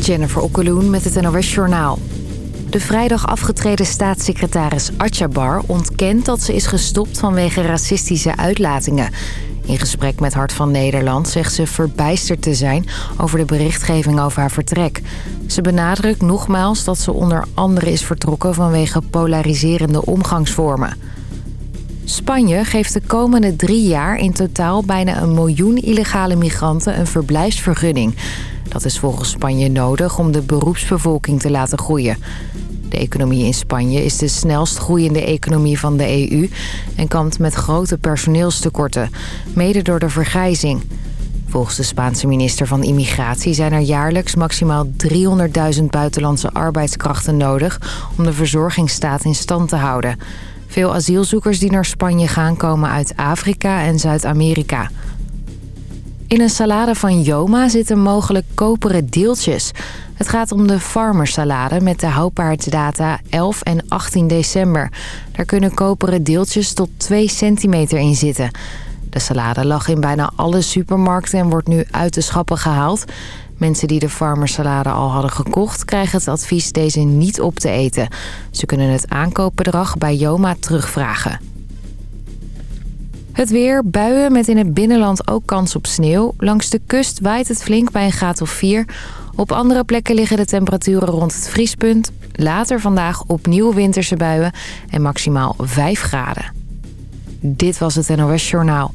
Jennifer Okkeloen met het NOS Journaal. De vrijdag afgetreden staatssecretaris Atjabar ontkent dat ze is gestopt vanwege racistische uitlatingen. In gesprek met Hart van Nederland zegt ze verbijsterd te zijn over de berichtgeving over haar vertrek. Ze benadrukt nogmaals dat ze onder andere is vertrokken vanwege polariserende omgangsvormen. Spanje geeft de komende drie jaar in totaal bijna een miljoen illegale migranten een verblijfsvergunning. Dat is volgens Spanje nodig om de beroepsbevolking te laten groeien. De economie in Spanje is de snelst groeiende economie van de EU... en kampt met grote personeelstekorten, mede door de vergrijzing. Volgens de Spaanse minister van Immigratie zijn er jaarlijks maximaal 300.000 buitenlandse arbeidskrachten nodig... om de verzorgingsstaat in stand te houden. Veel asielzoekers die naar Spanje gaan komen uit Afrika en Zuid-Amerika... In een salade van Joma zitten mogelijk koperen deeltjes. Het gaat om de farmersalade met de houdbaarheidsdata 11 en 18 december. Daar kunnen koperen deeltjes tot 2 centimeter in zitten. De salade lag in bijna alle supermarkten en wordt nu uit de schappen gehaald. Mensen die de farmersalade al hadden gekocht... krijgen het advies deze niet op te eten. Ze kunnen het aankoopbedrag bij Joma terugvragen. Het weer, buien met in het binnenland ook kans op sneeuw. Langs de kust waait het flink bij een graad of 4. Op andere plekken liggen de temperaturen rond het vriespunt. Later vandaag opnieuw winterse buien en maximaal 5 graden. Dit was het NOS Journaal.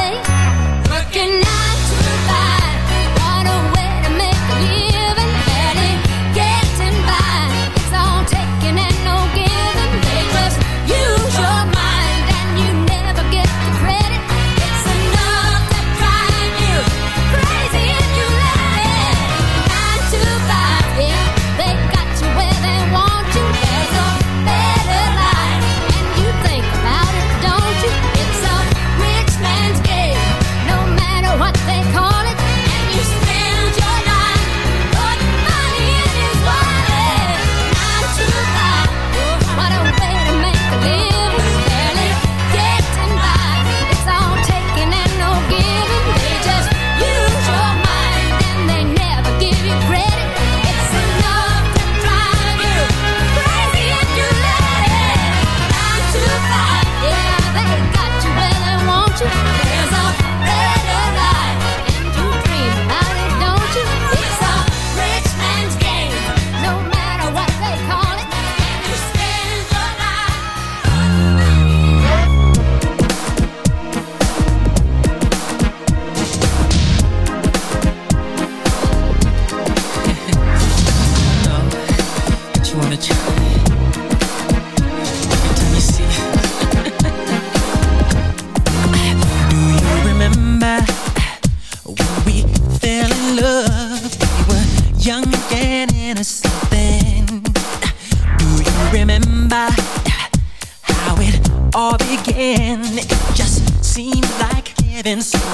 inside.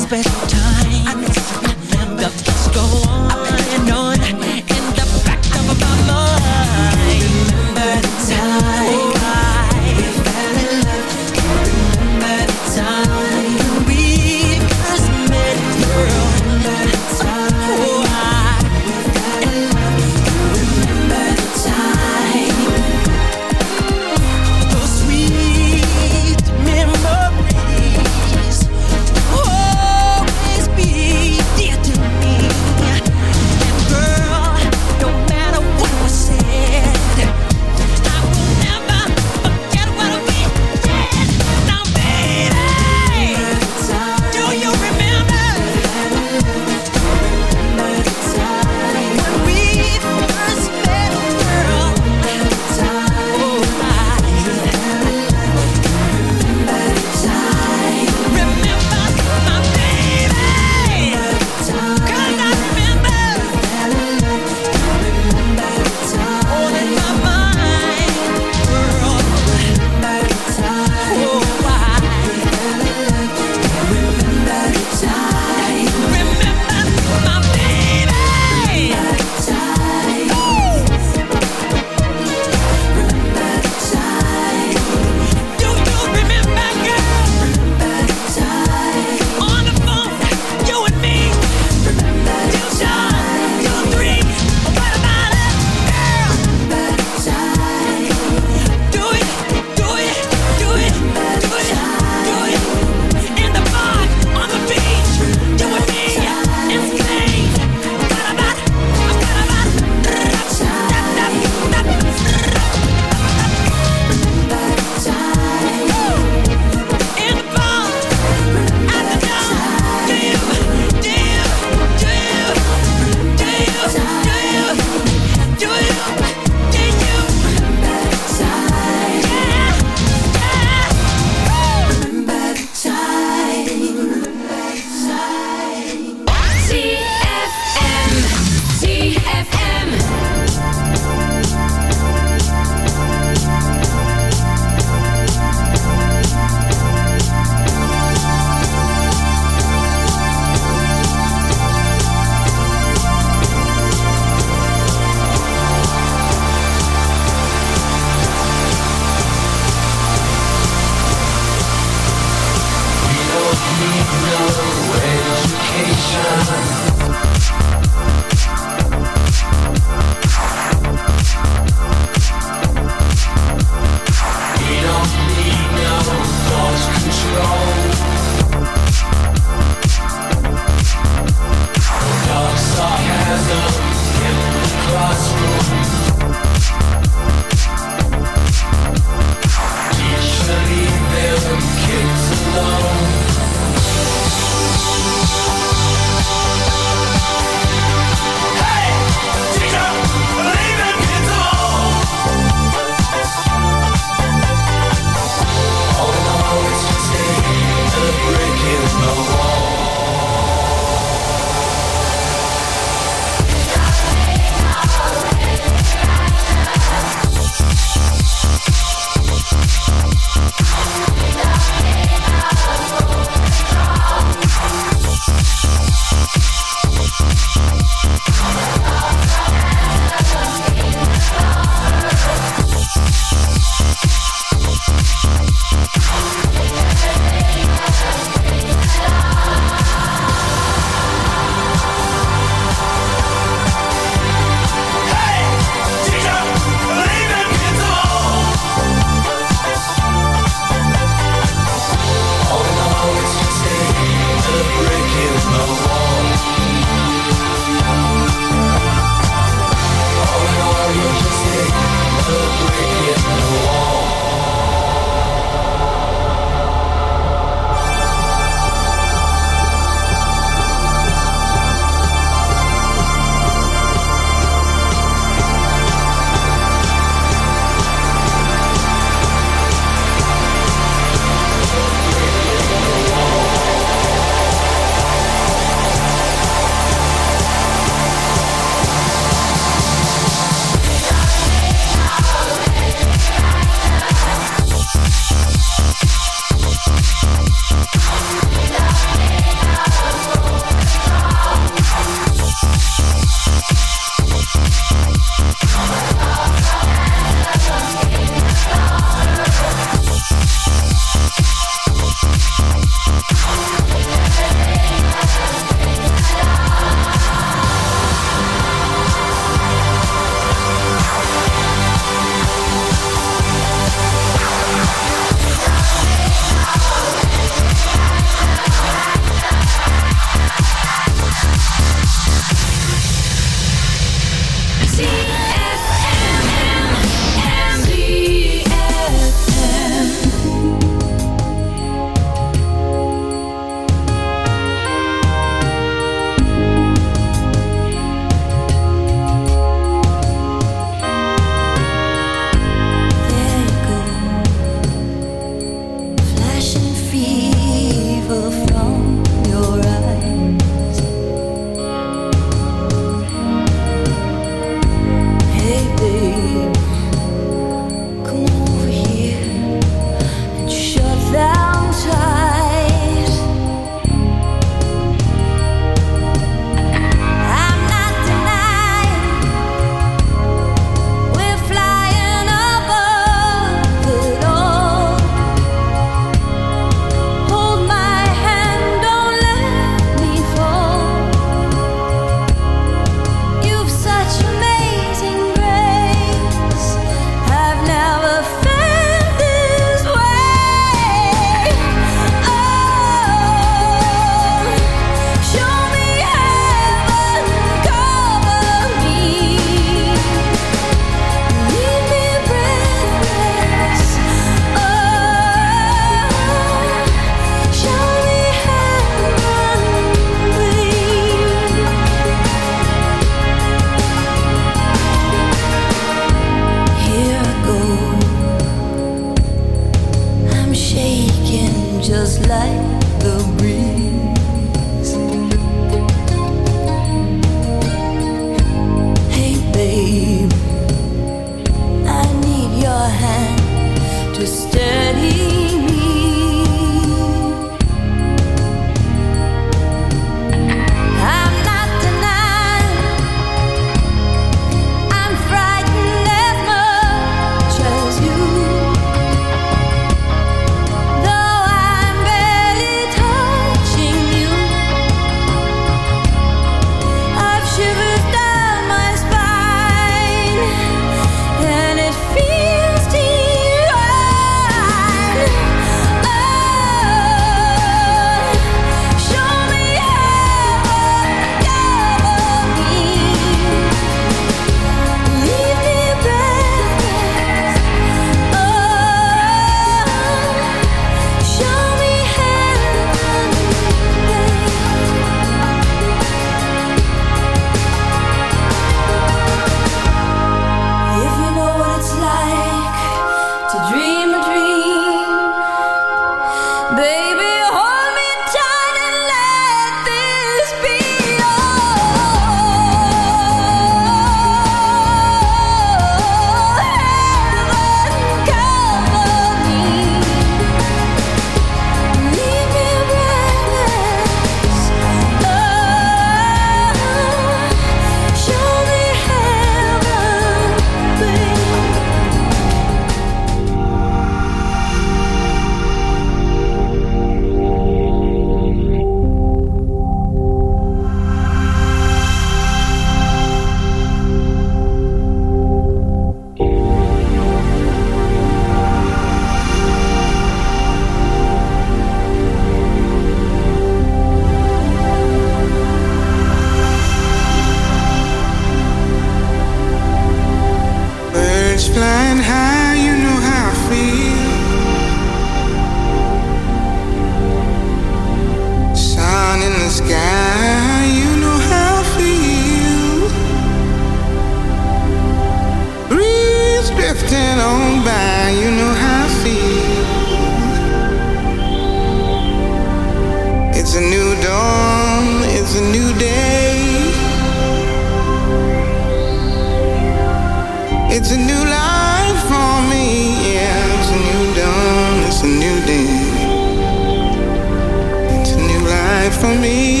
for me.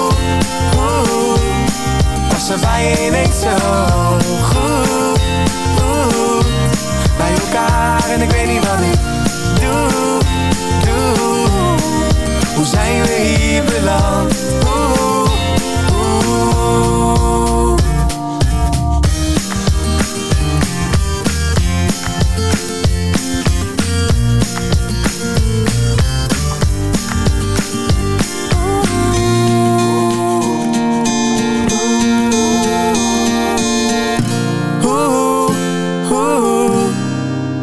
ze bij je weet zo goed Bij elkaar en ik weet niet wat ik doe, doe Hoe zijn we hier beland?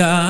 die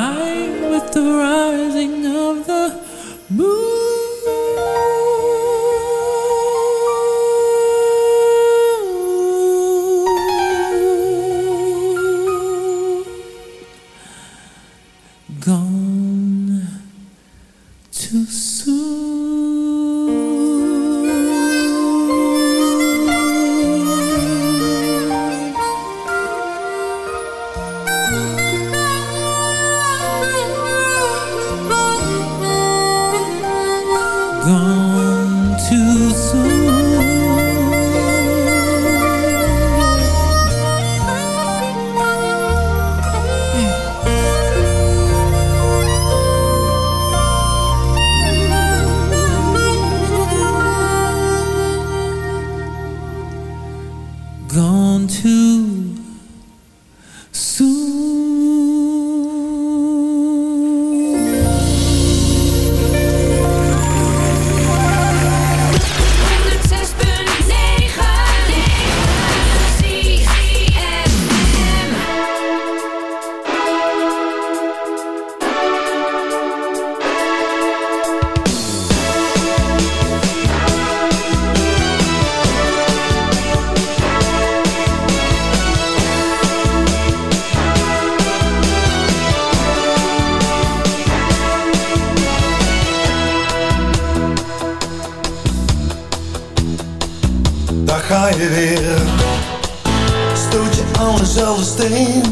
Stoot je aan dezelfde steen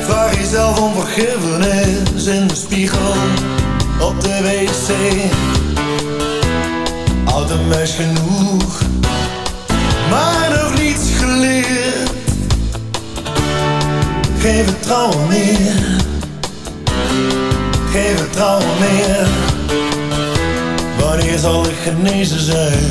Vraag jezelf om vergiffenis In de spiegel op de wc. Oud en meis genoeg Maar nog niets geleerd. Geen vertrouwen meer. Geen vertrouwen meer. Wanneer zal ik genezen zijn?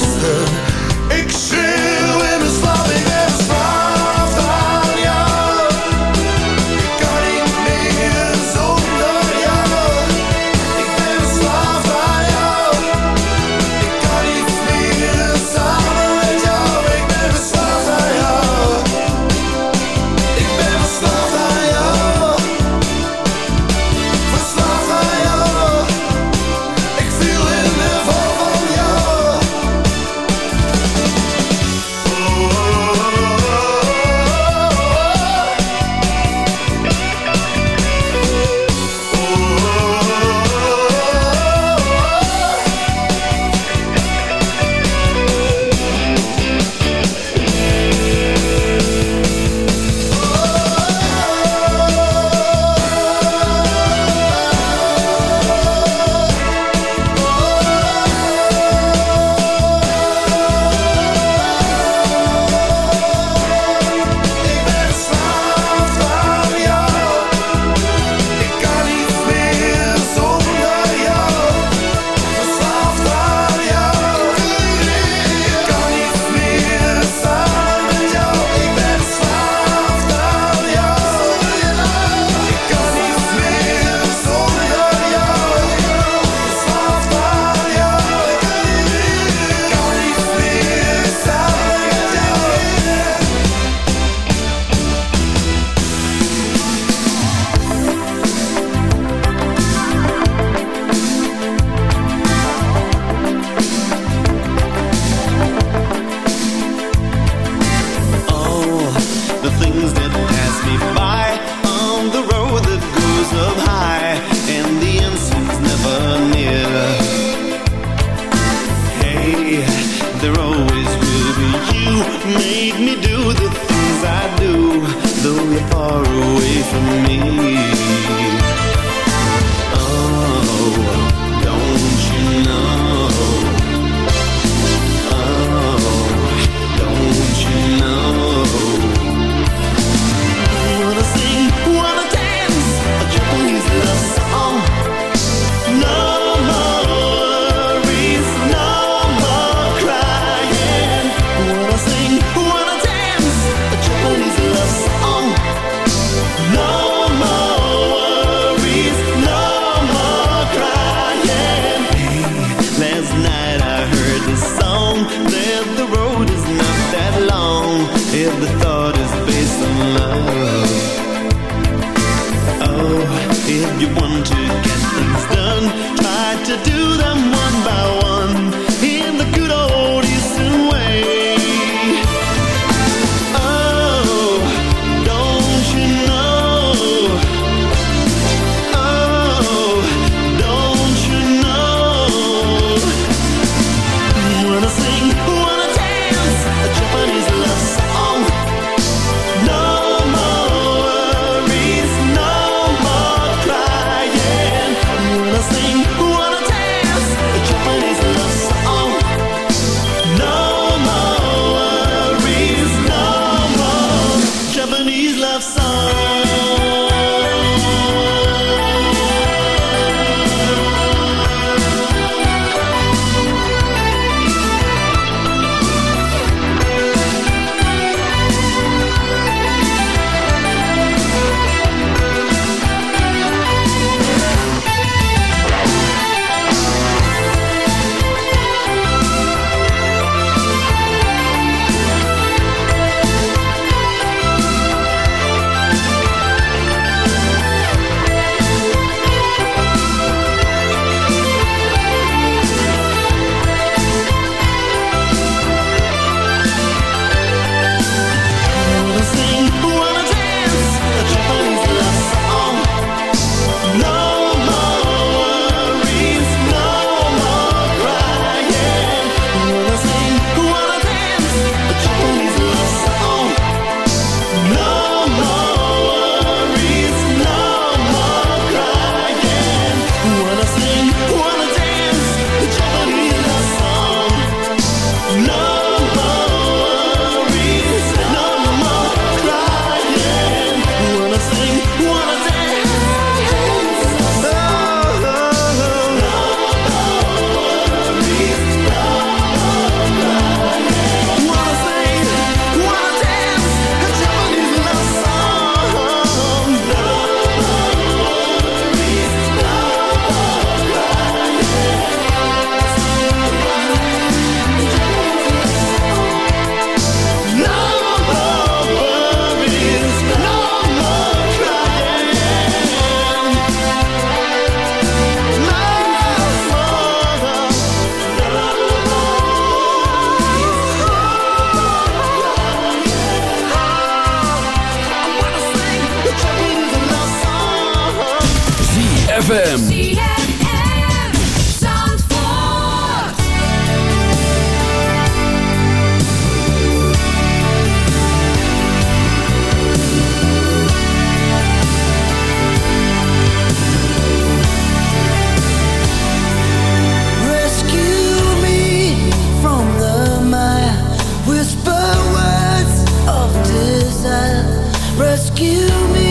give me